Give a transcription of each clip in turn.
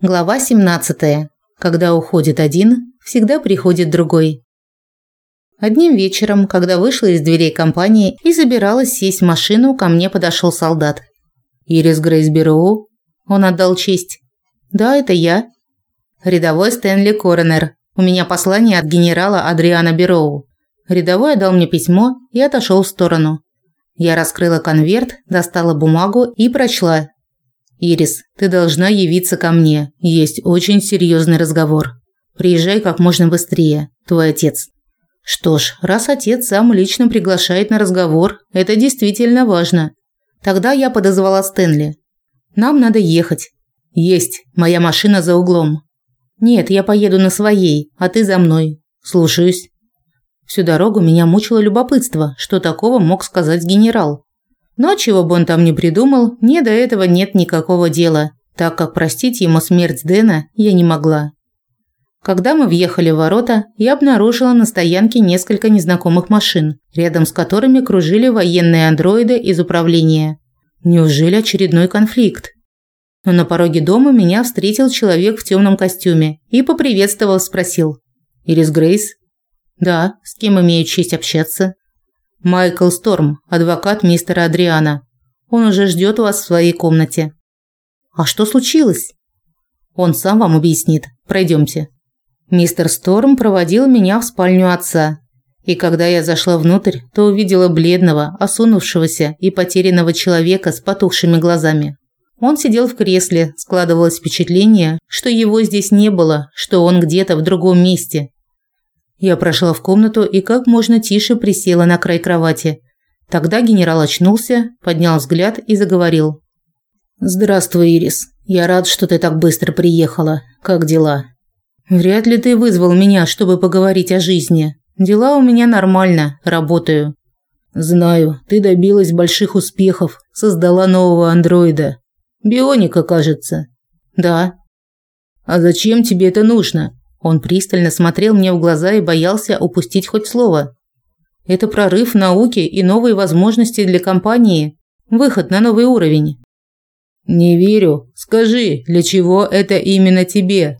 Глава 17. Когда уходит один, всегда приходит другой. Одним вечером, когда вышла из дверей компании и собиралась сесть в машину, ко мне подошел солдат. «Ирис Грейс Бероу?» Он отдал честь. «Да, это я». «Рядовой Стэнли Коронер. У меня послание от генерала Адриана Бероу». Рядовой отдал мне письмо и отошел в сторону. Я раскрыла конверт, достала бумагу и прочла, Ирис, ты должна явиться ко мне. Есть очень серьезный разговор. Приезжай как можно быстрее. Твой отец. Что ж, раз отец сам лично приглашает на разговор, это действительно важно. Тогда я подозвала Стэнли. Нам надо ехать. Есть. Моя машина за углом. Нет, я поеду на своей, а ты за мной. Слушаюсь. Всю дорогу меня мучило любопытство, что такого мог сказать генерал. Но чего бы он там ни придумал, мне до этого нет никакого дела, так как простить ему смерть Дэна я не могла. Когда мы въехали в ворота, я обнаружила на стоянке несколько незнакомых машин, рядом с которыми кружили военные андроиды из управления. Неужели очередной конфликт? Но на пороге дома меня встретил человек в темном костюме и поприветствовал, спросил: "Ирис Грейс?" "Да, с кем имею честь общаться?" Майкл Сторм, адвокат мистера Адриана. Он уже ждет вас в своей комнате. А что случилось? Он сам вам объяснит. Пройдемте. Мистер Сторм проводил меня в спальню отца. И когда я зашла внутрь, то увидела бледного, осунувшегося и потерянного человека с потухшими глазами. Он сидел в кресле, складывалось впечатление, что его здесь не было, что он где-то в другом месте. Я прошла в комнату и как можно тише присела на край кровати. Тогда генерал очнулся, поднял взгляд и заговорил. «Здравствуй, Ирис. Я рад, что ты так быстро приехала. Как дела?» «Вряд ли ты вызвал меня, чтобы поговорить о жизни. Дела у меня нормально, работаю». «Знаю, ты добилась больших успехов, создала нового андроида. Бионика, кажется». «Да». «А зачем тебе это нужно? Он пристально смотрел мне в глаза и боялся упустить хоть слово. Это прорыв науки и новые возможности для компании. Выход на новый уровень. Не верю. Скажи, для чего это именно тебе?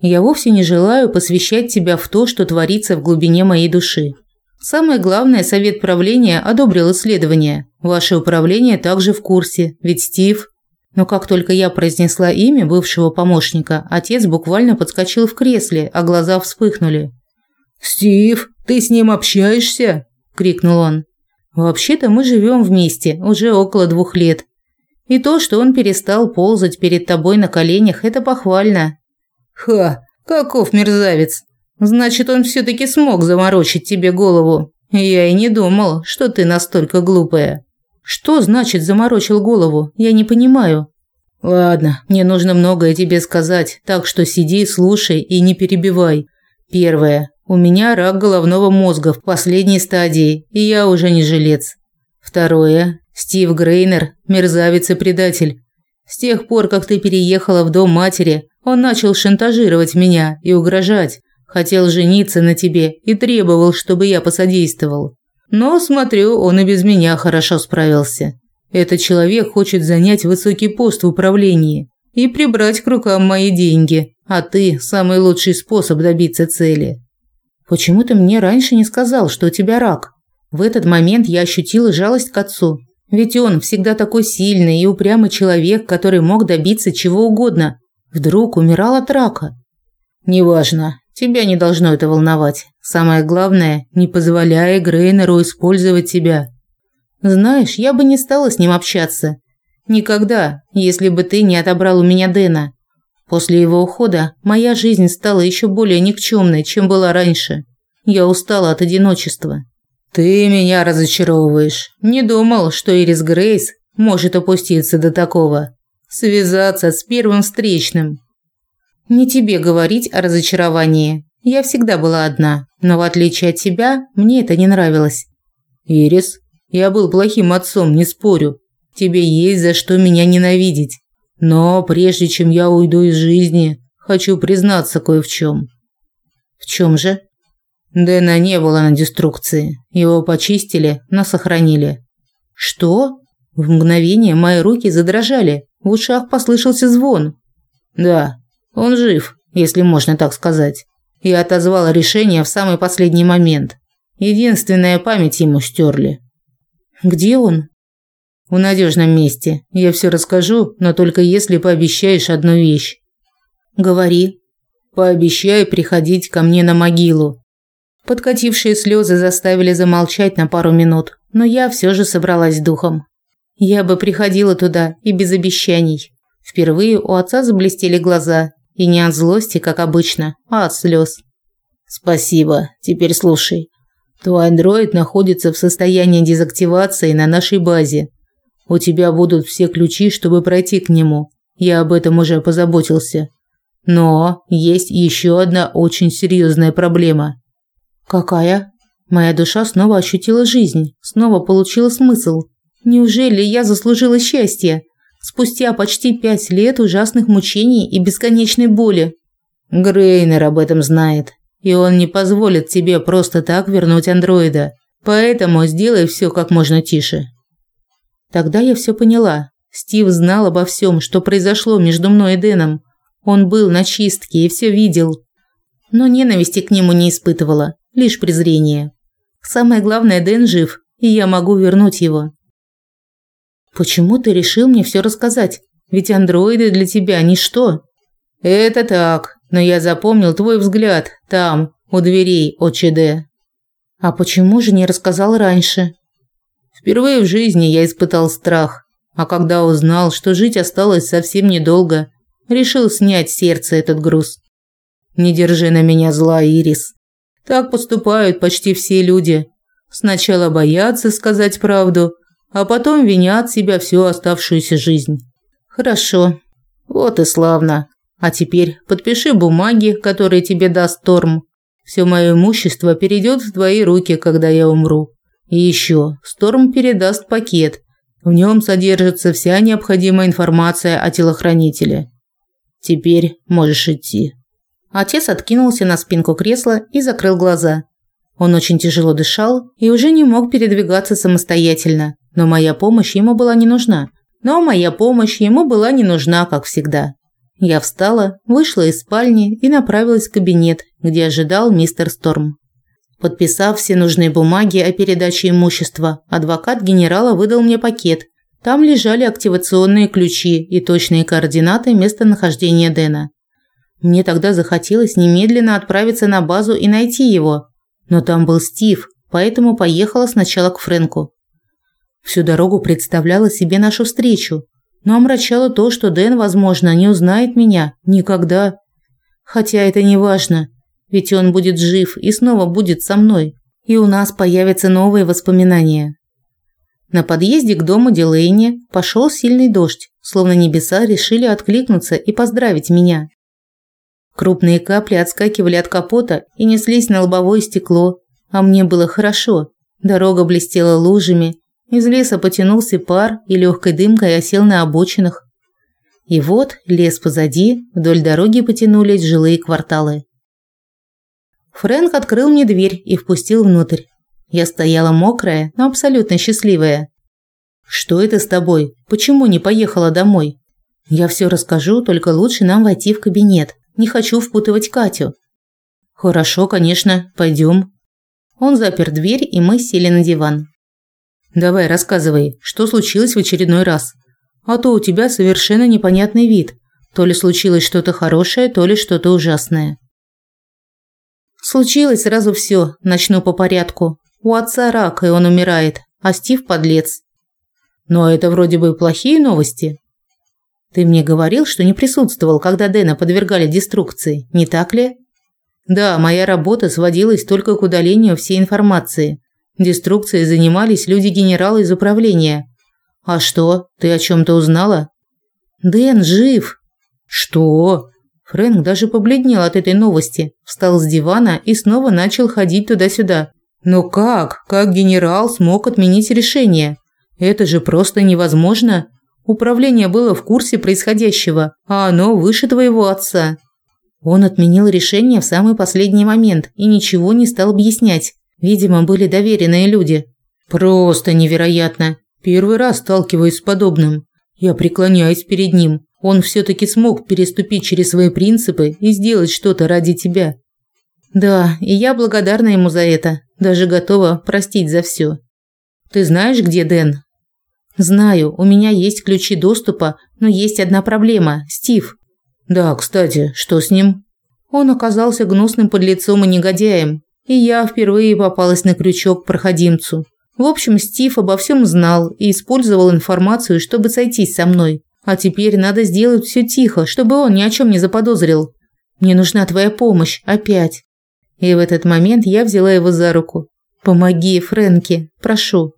Я вовсе не желаю посвящать тебя в то, что творится в глубине моей души. Самое главное, совет правления одобрил исследование. Ваше управление также в курсе, ведь Стив но как только я произнесла имя бывшего помощника, отец буквально подскочил в кресле, а глаза вспыхнули. «Стив, ты с ним общаешься?» – крикнул он. «Вообще-то мы живем вместе уже около двух лет. И то, что он перестал ползать перед тобой на коленях, это похвально». «Ха, каков мерзавец! Значит, он все-таки смог заморочить тебе голову. Я и не думал, что ты настолько глупая». Что значит заморочил голову? Я не понимаю. Ладно, мне нужно многое тебе сказать, так что сиди, слушай и не перебивай. Первое. У меня рак головного мозга в последней стадии, и я уже не жилец. Второе. Стив Грейнер мерзавец и предатель. С тех пор, как ты переехала в дом матери, он начал шантажировать меня и угрожать. Хотел жениться на тебе и требовал, чтобы я посодействовал. Но, смотрю, он и без меня хорошо справился. Этот человек хочет занять высокий пост в управлении и прибрать к рукам мои деньги, а ты – самый лучший способ добиться цели. Почему ты мне раньше не сказал, что у тебя рак? В этот момент я ощутила жалость к отцу. Ведь он всегда такой сильный и упрямый человек, который мог добиться чего угодно. Вдруг умирал от рака. Неважно, Тебя не должно это волновать. Самое главное, не позволяй Грейнеру использовать тебя. Знаешь, я бы не стала с ним общаться. Никогда, если бы ты не отобрал у меня Дэна. После его ухода моя жизнь стала еще более никчемной, чем была раньше. Я устала от одиночества. Ты меня разочаровываешь. Не думал, что Ирис Грейс может опуститься до такого. Связаться с первым встречным. Не тебе говорить о разочаровании. Я всегда была одна, но в отличие от тебя, мне это не нравилось. Ирис, я был плохим отцом, не спорю. Тебе есть за что меня ненавидеть. Но прежде чем я уйду из жизни, хочу признаться кое в чем. В чем же? Дэна не было на деструкции. Его почистили, но сохранили. Что? В мгновение мои руки задрожали. В ушах послышался звон. Да, он жив, если можно так сказать. Я отозвала решение в самый последний момент. Единственная память ему стерли. Где он? В надежном месте. Я все расскажу, но только если пообещаешь одну вещь. Говори. Пообещай приходить ко мне на могилу. Подкатившие слезы заставили замолчать на пару минут, но я все же собралась духом. Я бы приходила туда и без обещаний. Впервые у отца заблестели глаза, и не от злости, как обычно, а от слез. Спасибо. Теперь слушай. Твой андроид находится в состоянии дезактивации на нашей базе. У тебя будут все ключи, чтобы пройти к нему. Я об этом уже позаботился. Но есть еще одна очень серьезная проблема. Какая? Моя душа снова ощутила жизнь, снова получила смысл. Неужели я заслужила счастье? Спустя почти пять лет ужасных мучений и бесконечной боли. Грейнер об этом знает, и он не позволит тебе просто так вернуть андроида. Поэтому сделай все как можно тише. Тогда я все поняла. Стив знал обо всем, что произошло между мной и Дэном. Он был на чистке и все видел. Но ненависти к нему не испытывала лишь презрение. Самое главное, Дэн жив, и я могу вернуть его. Почему ты решил мне все рассказать? Ведь андроиды для тебя ничто. Это так, но я запомнил твой взгляд там, у дверей ОЧД. А почему же не рассказал раньше? Впервые в жизни я испытал страх, а когда узнал, что жить осталось совсем недолго, решил снять с сердца этот груз. Не держи на меня зла, Ирис. Так поступают почти все люди. Сначала боятся сказать правду, а потом винят себя всю оставшуюся жизнь. Хорошо. Вот и славно. А теперь подпиши бумаги, которые тебе даст Торм. Все мое имущество перейдет в твои руки, когда я умру. И еще, Сторм передаст пакет. В нем содержится вся необходимая информация о телохранителе. Теперь можешь идти. Отец откинулся на спинку кресла и закрыл глаза. Он очень тяжело дышал и уже не мог передвигаться самостоятельно, но моя помощь ему была не нужна. Но моя помощь ему была не нужна, как всегда. Я встала, вышла из спальни и направилась в кабинет, где ожидал мистер Сторм. Подписав все нужные бумаги о передаче имущества, адвокат генерала выдал мне пакет. Там лежали активационные ключи и точные координаты местонахождения Дэна. Мне тогда захотелось немедленно отправиться на базу и найти его. Но там был Стив, поэтому поехала сначала к Фрэнку. Всю дорогу представляла себе нашу встречу, но омрачало то, что Дэн, возможно, не узнает меня никогда. Хотя это не важно, ведь он будет жив и снова будет со мной, и у нас появятся новые воспоминания. На подъезде к дому Дилейни пошел сильный дождь, словно небеса решили откликнуться и поздравить меня. Крупные капли отскакивали от капота и неслись на лобовое стекло, а мне было хорошо. Дорога блестела лужами, из леса потянулся пар и легкой дымкой осел на обочинах. И вот лес позади, вдоль дороги потянулись жилые кварталы. Фрэнк открыл мне дверь и впустил внутрь. Я стояла мокрая, но абсолютно счастливая. «Что это с тобой? Почему не поехала домой?» «Я все расскажу, только лучше нам войти в кабинет. Не хочу впутывать Катю. Хорошо, конечно, пойдем. Он запер дверь, и мы сели на диван. Давай, рассказывай, что случилось в очередной раз. А то у тебя совершенно непонятный вид. То ли случилось что-то хорошее, то ли что-то ужасное. Случилось сразу все. Начну по порядку. У отца рак, и он умирает, а Стив подлец. Но это вроде бы плохие новости. Ты мне говорил, что не присутствовал, когда Дэна подвергали деструкции, не так ли? Да, моя работа сводилась только к удалению всей информации. Деструкцией занимались люди генерала из управления. А что? Ты о чем то узнала? Дэн жив. Что? Фрэнк даже побледнел от этой новости, встал с дивана и снова начал ходить туда-сюда. Но как? Как генерал смог отменить решение? Это же просто невозможно. Управление было в курсе происходящего, а оно выше твоего отца. Он отменил решение в самый последний момент и ничего не стал объяснять. Видимо, были доверенные люди. Просто невероятно. Первый раз сталкиваюсь с подобным. Я преклоняюсь перед ним. Он все-таки смог переступить через свои принципы и сделать что-то ради тебя. Да, и я благодарна ему за это, даже готова простить за все. Ты знаешь, где Дэн? Знаю, у меня есть ключи доступа, но есть одна проблема Стив. Да, кстати, что с ним? Он оказался гнусным подлецом и негодяем, и я впервые попалась на крючок проходимцу. В общем, Стив обо всем знал и использовал информацию, чтобы сойтись со мной. А теперь надо сделать все тихо, чтобы он ни о чем не заподозрил. Мне нужна твоя помощь, опять. И в этот момент я взяла его за руку. Помоги, Фрэнки, прошу.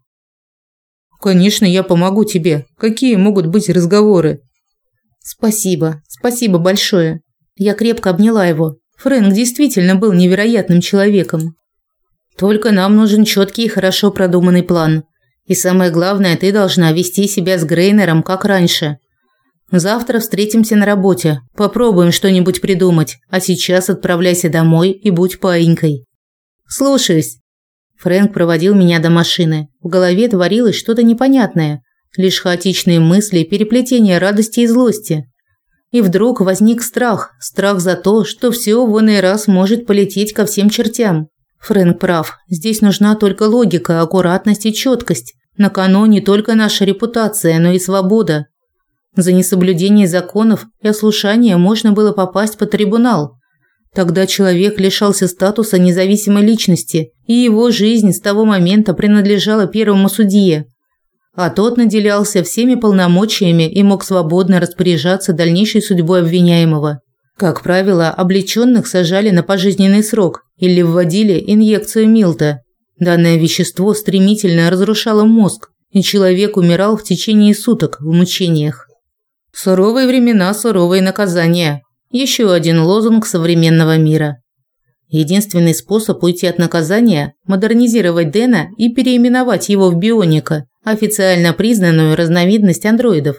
Конечно, я помогу тебе. Какие могут быть разговоры? Спасибо, спасибо большое. Я крепко обняла его. Фрэнк действительно был невероятным человеком. Только нам нужен четкий и хорошо продуманный план. И самое главное, ты должна вести себя с Грейнером как раньше. Завтра встретимся на работе. Попробуем что-нибудь придумать. А сейчас отправляйся домой и будь паинькой. Слушаюсь. Фрэнк проводил меня до машины. В голове творилось что-то непонятное, лишь хаотичные мысли, переплетение радости и злости. И вдруг возник страх, страх за то, что все в иной раз может полететь ко всем чертям. Фрэнк прав. Здесь нужна только логика, аккуратность и четкость. На кону не только наша репутация, но и свобода. За несоблюдение законов и ослушание можно было попасть под трибунал. Тогда человек лишался статуса независимой личности, и его жизнь с того момента принадлежала первому судье. А тот наделялся всеми полномочиями и мог свободно распоряжаться дальнейшей судьбой обвиняемого. Как правило, облеченных сажали на пожизненный срок или вводили инъекцию Милта. Данное вещество стремительно разрушало мозг, и человек умирал в течение суток в мучениях. Суровые времена, суровые наказания. Еще один лозунг современного мира. Единственный способ уйти от наказания – модернизировать Дэна и переименовать его в бионика, официально признанную разновидность андроидов.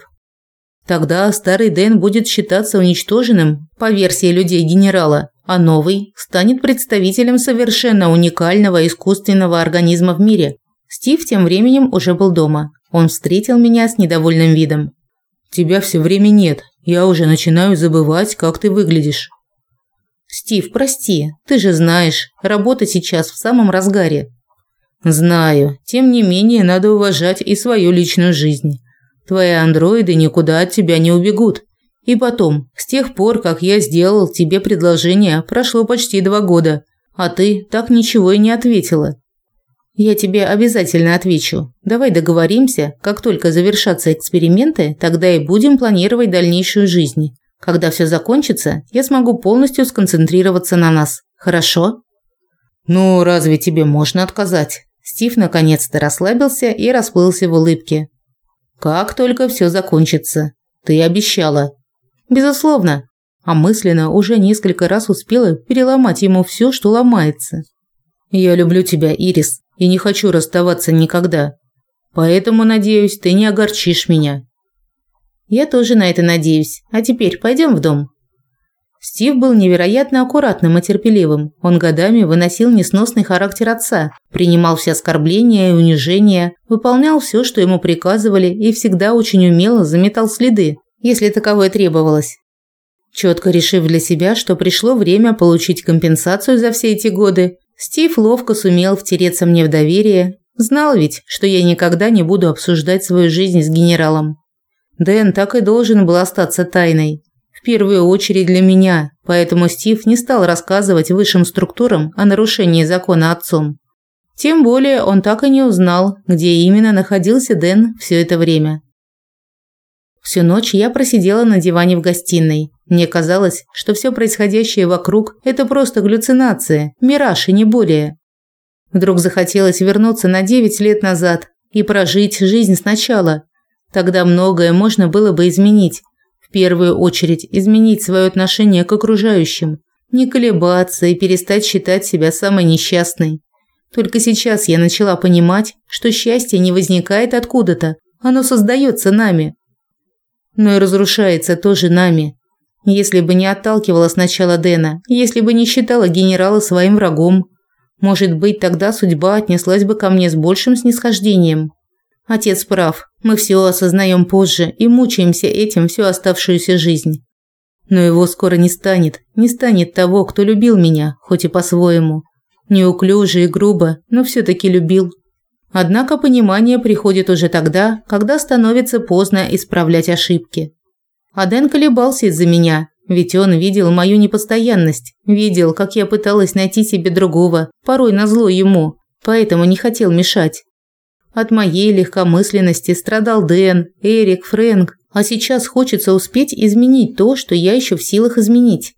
Тогда старый Дэн будет считаться уничтоженным по версии людей генерала, а новый станет представителем совершенно уникального искусственного организма в мире. Стив тем временем уже был дома. Он встретил меня с недовольным видом. Тебя все время нет. Я уже начинаю забывать, как ты выглядишь. Стив, прости. Ты же знаешь, работа сейчас в самом разгаре. Знаю. Тем не менее, надо уважать и свою личную жизнь. Твои андроиды никуда от тебя не убегут. И потом, с тех пор, как я сделал тебе предложение, прошло почти два года, а ты так ничего и не ответила. Я тебе обязательно отвечу. Давай договоримся, как только завершатся эксперименты, тогда и будем планировать дальнейшую жизнь. Когда все закончится, я смогу полностью сконцентрироваться на нас. Хорошо? Ну, разве тебе можно отказать? Стив наконец-то расслабился и расплылся в улыбке. Как только все закончится. Ты обещала. Безусловно. А мысленно уже несколько раз успела переломать ему все, что ломается. Я люблю тебя, Ирис и не хочу расставаться никогда. Поэтому, надеюсь, ты не огорчишь меня. Я тоже на это надеюсь. А теперь пойдем в дом. Стив был невероятно аккуратным и терпеливым. Он годами выносил несносный характер отца, принимал все оскорбления и унижения, выполнял все, что ему приказывали, и всегда очень умело заметал следы, если таковое требовалось. Четко решив для себя, что пришло время получить компенсацию за все эти годы, Стив ловко сумел втереться мне в доверие, знал ведь, что я никогда не буду обсуждать свою жизнь с генералом. Дэн так и должен был остаться тайной. В первую очередь для меня, поэтому Стив не стал рассказывать высшим структурам о нарушении закона отцом. Тем более он так и не узнал, где именно находился Дэн все это время. Всю ночь я просидела на диване в гостиной. Мне казалось, что все происходящее вокруг – это просто галлюцинация, мираж и не более. Вдруг захотелось вернуться на 9 лет назад и прожить жизнь сначала. Тогда многое можно было бы изменить. В первую очередь изменить свое отношение к окружающим, не колебаться и перестать считать себя самой несчастной. Только сейчас я начала понимать, что счастье не возникает откуда-то, оно создается нами но и разрушается тоже нами. Если бы не отталкивала сначала Дэна, если бы не считала генерала своим врагом, может быть, тогда судьба отнеслась бы ко мне с большим снисхождением. Отец прав. Мы все осознаем позже и мучаемся этим всю оставшуюся жизнь. Но его скоро не станет. Не станет того, кто любил меня, хоть и по-своему. Неуклюже и грубо, но все таки любил. Однако понимание приходит уже тогда, когда становится поздно исправлять ошибки. Аден колебался из-за меня, ведь он видел мою непостоянность, видел, как я пыталась найти себе другого, порой назло ему, поэтому не хотел мешать. От моей легкомысленности страдал Дэн, Эрик, Фрэнк, а сейчас хочется успеть изменить то, что я еще в силах изменить.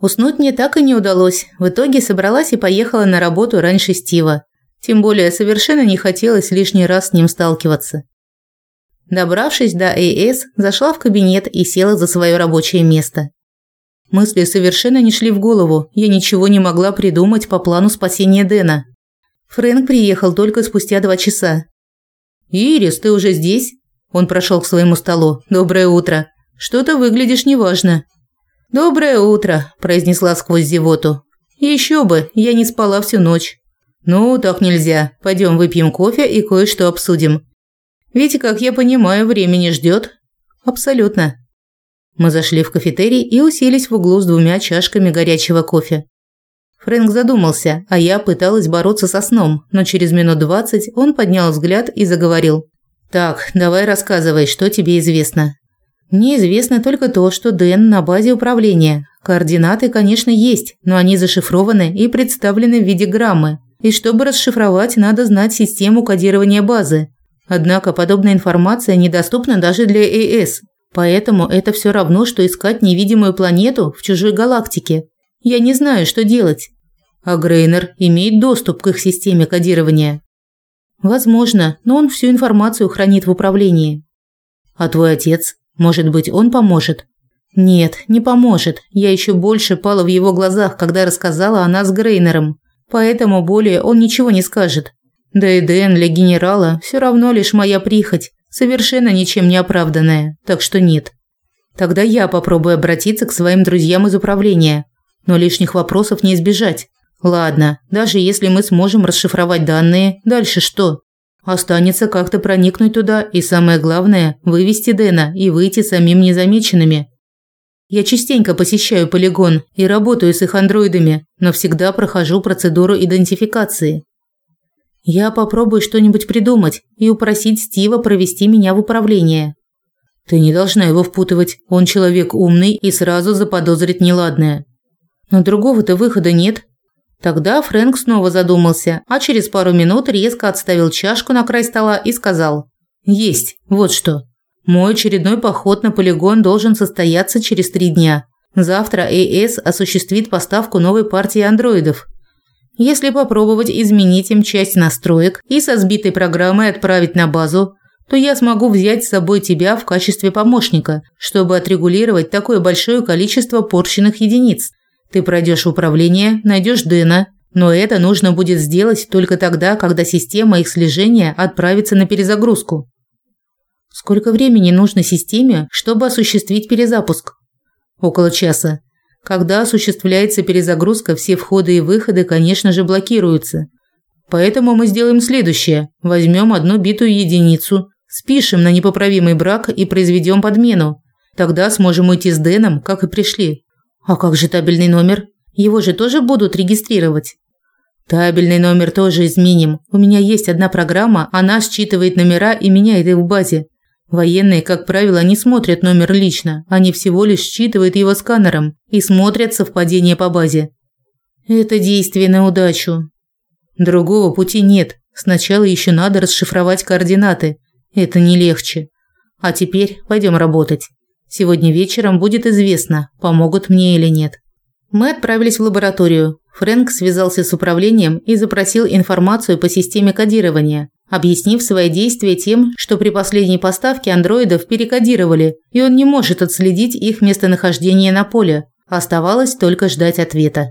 Уснуть мне так и не удалось. В итоге собралась и поехала на работу раньше Стива. Тем более совершенно не хотелось лишний раз с ним сталкиваться. Добравшись до АС, зашла в кабинет и села за свое рабочее место. Мысли совершенно не шли в голову, я ничего не могла придумать по плану спасения Дэна. Фрэнк приехал только спустя два часа. «Ирис, ты уже здесь?» Он прошел к своему столу. «Доброе утро. Что-то выглядишь неважно». «Доброе утро», – произнесла сквозь зевоту. «Еще бы, я не спала всю ночь». «Ну, так нельзя. Пойдем выпьем кофе и кое-что обсудим». «Ведь, как я понимаю, времени ждет». «Абсолютно». Мы зашли в кафетерий и уселись в углу с двумя чашками горячего кофе. Фрэнк задумался, а я пыталась бороться со сном, но через минут двадцать он поднял взгляд и заговорил. «Так, давай рассказывай, что тебе известно». «Мне известно только то, что Дэн на базе управления. Координаты, конечно, есть, но они зашифрованы и представлены в виде граммы. И чтобы расшифровать, надо знать систему кодирования базы. Однако подобная информация недоступна даже для АЭС, Поэтому это все равно, что искать невидимую планету в чужой галактике. Я не знаю, что делать. А Грейнер имеет доступ к их системе кодирования. Возможно, но он всю информацию хранит в управлении. А твой отец? Может быть, он поможет? Нет, не поможет. Я еще больше пала в его глазах, когда рассказала о нас с Грейнером. Поэтому более он ничего не скажет. Да и Дэн для генерала все равно лишь моя прихоть совершенно ничем не оправданная, так что нет. Тогда я попробую обратиться к своим друзьям из управления, но лишних вопросов не избежать. Ладно, даже если мы сможем расшифровать данные, дальше что? Останется как-то проникнуть туда и самое главное вывести Дэна и выйти самим незамеченными. Я частенько посещаю полигон и работаю с их андроидами, но всегда прохожу процедуру идентификации. Я попробую что-нибудь придумать и упросить Стива провести меня в управление. Ты не должна его впутывать. Он человек умный и сразу заподозрит неладное. Но другого-то выхода нет. Тогда Фрэнк снова задумался, а через пару минут резко отставил чашку на край стола и сказал: "Есть. Вот что. Мой очередной поход на полигон должен состояться через три дня. Завтра АС осуществит поставку новой партии андроидов. Если попробовать изменить им часть настроек и со сбитой программой отправить на базу, то я смогу взять с собой тебя в качестве помощника, чтобы отрегулировать такое большое количество порченных единиц. Ты пройдешь управление, найдешь Дэна, но это нужно будет сделать только тогда, когда система их слежения отправится на перезагрузку. Сколько времени нужно системе, чтобы осуществить перезапуск? Около часа. Когда осуществляется перезагрузка, все входы и выходы, конечно же, блокируются. Поэтому мы сделаем следующее. Возьмем одну битую единицу, спишем на непоправимый брак и произведем подмену. Тогда сможем уйти с Дэном, как и пришли. А как же табельный номер? Его же тоже будут регистрировать. Табельный номер тоже изменим. У меня есть одна программа, она считывает номера и меняет их в базе. Военные, как правило, не смотрят номер лично, они всего лишь считывают его сканером и смотрят совпадение по базе. Это действие на удачу. Другого пути нет. Сначала еще надо расшифровать координаты. Это не легче. А теперь пойдем работать. Сегодня вечером будет известно, помогут мне или нет. Мы отправились в лабораторию. Фрэнк связался с управлением и запросил информацию по системе кодирования объяснив свои действия тем, что при последней поставке андроидов перекодировали, и он не может отследить их местонахождение на поле. Оставалось только ждать ответа.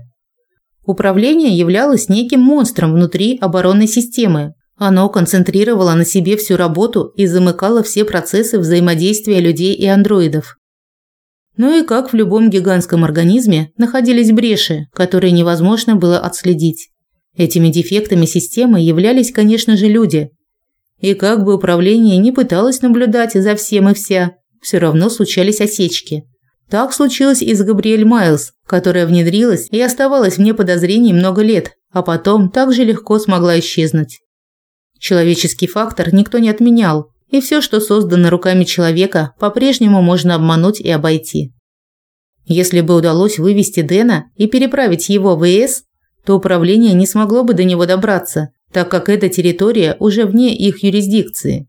Управление являлось неким монстром внутри оборонной системы. Оно концентрировало на себе всю работу и замыкало все процессы взаимодействия людей и андроидов. Ну и как в любом гигантском организме, находились бреши, которые невозможно было отследить. Этими дефектами системы являлись, конечно же, люди. И как бы управление не пыталось наблюдать за всем и вся, все равно случались осечки. Так случилось и с Габриэль Майлз, которая внедрилась и оставалась вне подозрений много лет, а потом так же легко смогла исчезнуть. Человеческий фактор никто не отменял, и все, что создано руками человека, по-прежнему можно обмануть и обойти. Если бы удалось вывести Дэна и переправить его в ЕС, то управление не смогло бы до него добраться, так как эта территория уже вне их юрисдикции.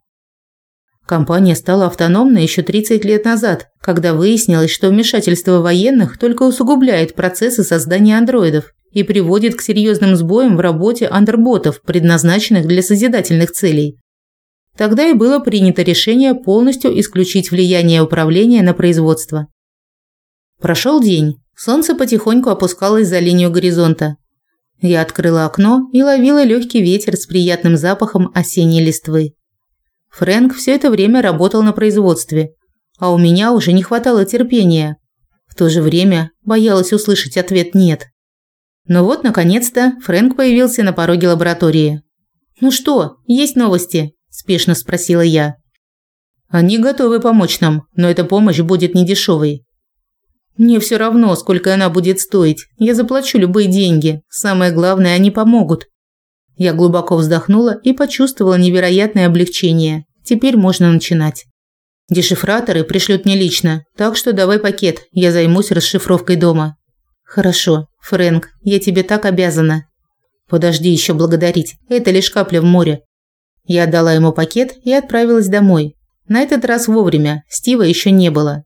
Компания стала автономной еще 30 лет назад, когда выяснилось, что вмешательство военных только усугубляет процессы создания андроидов и приводит к серьезным сбоям в работе андерботов, предназначенных для созидательных целей. Тогда и было принято решение полностью исключить влияние управления на производство. Прошел день. Солнце потихоньку опускалось за линию горизонта. Я открыла окно и ловила легкий ветер с приятным запахом осенней листвы. Фрэнк все это время работал на производстве, а у меня уже не хватало терпения. В то же время боялась услышать ответ «нет». Но вот, наконец-то, Фрэнк появился на пороге лаборатории. «Ну что, есть новости?» – спешно спросила я. «Они готовы помочь нам, но эта помощь будет недешевой. Мне все равно, сколько она будет стоить. Я заплачу любые деньги. Самое главное, они помогут. Я глубоко вздохнула и почувствовала невероятное облегчение. Теперь можно начинать. Дешифраторы пришлют мне лично, так что давай пакет, я займусь расшифровкой дома. Хорошо, Фрэнк, я тебе так обязана. Подожди еще благодарить. Это лишь капля в море. Я отдала ему пакет и отправилась домой. На этот раз вовремя. Стива еще не было.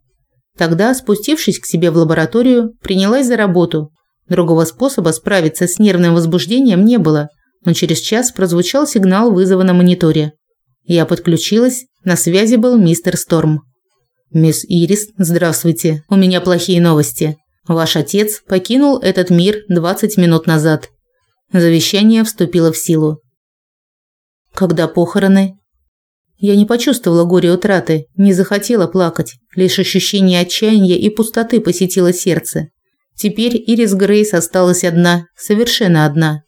Тогда, спустившись к себе в лабораторию, принялась за работу. Другого способа справиться с нервным возбуждением не было, но через час прозвучал сигнал вызова на мониторе. Я подключилась, на связи был мистер Сторм. «Мисс Ирис, здравствуйте. У меня плохие новости. Ваш отец покинул этот мир 20 минут назад. Завещание вступило в силу. Когда похороны? Я не почувствовала горе утраты, не захотела плакать, лишь ощущение отчаяния и пустоты посетило сердце. Теперь Ирис Грейс осталась одна, совершенно одна.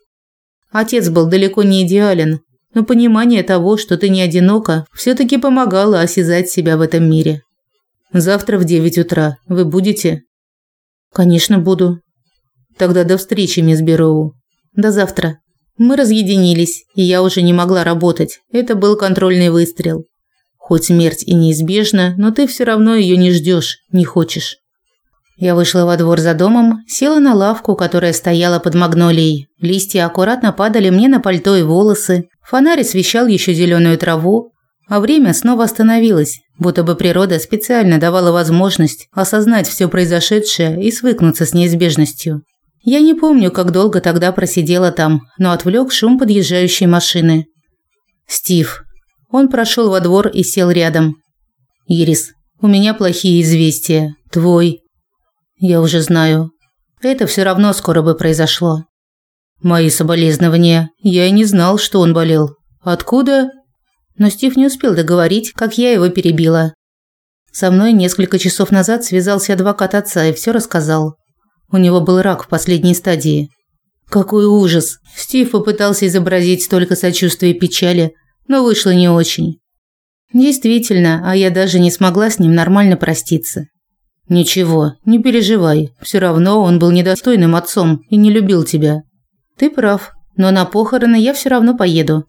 Отец был далеко не идеален, но понимание того, что ты не одинока, все таки помогало осязать себя в этом мире. Завтра в 9 утра вы будете? Конечно, буду. Тогда до встречи, мисс Бероу. До завтра. Мы разъединились, и я уже не могла работать. Это был контрольный выстрел. Хоть смерть и неизбежна, но ты все равно ее не ждешь, не хочешь. Я вышла во двор за домом, села на лавку, которая стояла под магнолией. Листья аккуратно падали мне на пальто и волосы. Фонарь освещал еще зеленую траву, а время снова остановилось, будто бы природа специально давала возможность осознать все произошедшее и свыкнуться с неизбежностью. Я не помню, как долго тогда просидела там, но отвлек шум подъезжающей машины. Стив. Он прошел во двор и сел рядом. Ирис, у меня плохие известия. Твой. Я уже знаю. Это все равно скоро бы произошло. Мои соболезнования. Я и не знал, что он болел. Откуда? Но Стив не успел договорить, как я его перебила. Со мной несколько часов назад связался адвокат отца и все рассказал. У него был рак в последней стадии. Какой ужас! Стив попытался изобразить столько сочувствия и печали, но вышло не очень. Действительно, а я даже не смогла с ним нормально проститься. Ничего, не переживай. Все равно он был недостойным отцом и не любил тебя. Ты прав, но на похороны я все равно поеду.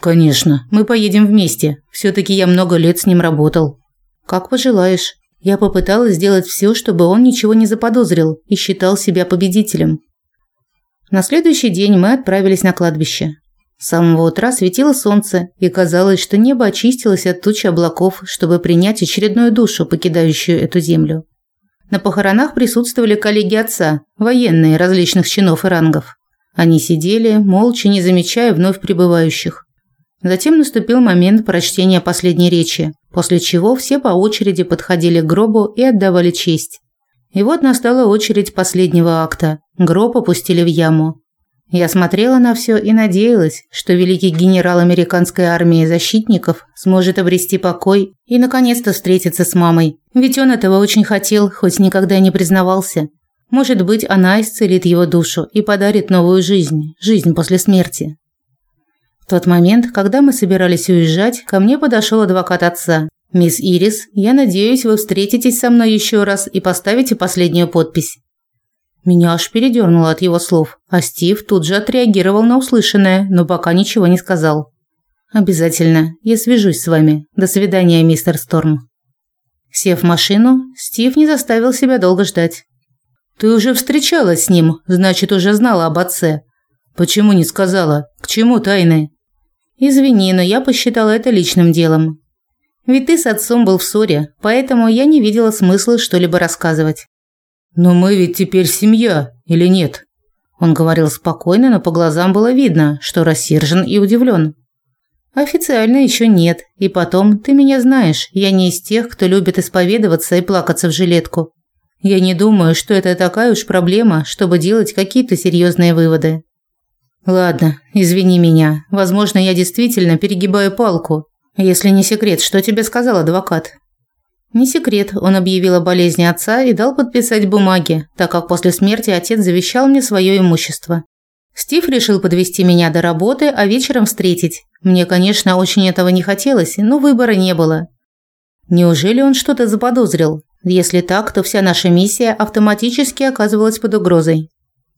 Конечно, мы поедем вместе. все таки я много лет с ним работал. Как пожелаешь. Я попыталась сделать все, чтобы он ничего не заподозрил и считал себя победителем. На следующий день мы отправились на кладбище. С самого утра светило солнце, и казалось, что небо очистилось от тучи облаков, чтобы принять очередную душу, покидающую эту землю. На похоронах присутствовали коллеги отца, военные различных чинов и рангов. Они сидели, молча, не замечая вновь прибывающих. Затем наступил момент прочтения последней речи, после чего все по очереди подходили к гробу и отдавали честь. И вот настала очередь последнего акта. Гроб опустили в яму. Я смотрела на все и надеялась, что великий генерал американской армии защитников сможет обрести покой и наконец-то встретиться с мамой. Ведь он этого очень хотел, хоть никогда не признавался. Может быть, она исцелит его душу и подарит новую жизнь, жизнь после смерти. В тот момент, когда мы собирались уезжать, ко мне подошел адвокат отца. «Мисс Ирис, я надеюсь, вы встретитесь со мной еще раз и поставите последнюю подпись». Меня аж передернуло от его слов, а Стив тут же отреагировал на услышанное, но пока ничего не сказал. «Обязательно. Я свяжусь с вами. До свидания, мистер Сторм». Сев в машину, Стив не заставил себя долго ждать. «Ты уже встречалась с ним, значит, уже знала об отце. Почему не сказала? К чему тайны?» «Извини, но я посчитала это личным делом. Ведь ты с отцом был в ссоре, поэтому я не видела смысла что-либо рассказывать». «Но мы ведь теперь семья, или нет?» Он говорил спокойно, но по глазам было видно, что рассержен и удивлен. «Официально еще нет. И потом, ты меня знаешь, я не из тех, кто любит исповедоваться и плакаться в жилетку. Я не думаю, что это такая уж проблема, чтобы делать какие-то серьезные выводы. Ладно, извини меня. Возможно, я действительно перегибаю палку. Если не секрет, что тебе сказал адвокат? Не секрет, он объявил о болезни отца и дал подписать бумаги, так как после смерти отец завещал мне свое имущество. Стив решил подвести меня до работы, а вечером встретить. Мне, конечно, очень этого не хотелось, но выбора не было. Неужели он что-то заподозрил? Если так, то вся наша миссия автоматически оказывалась под угрозой.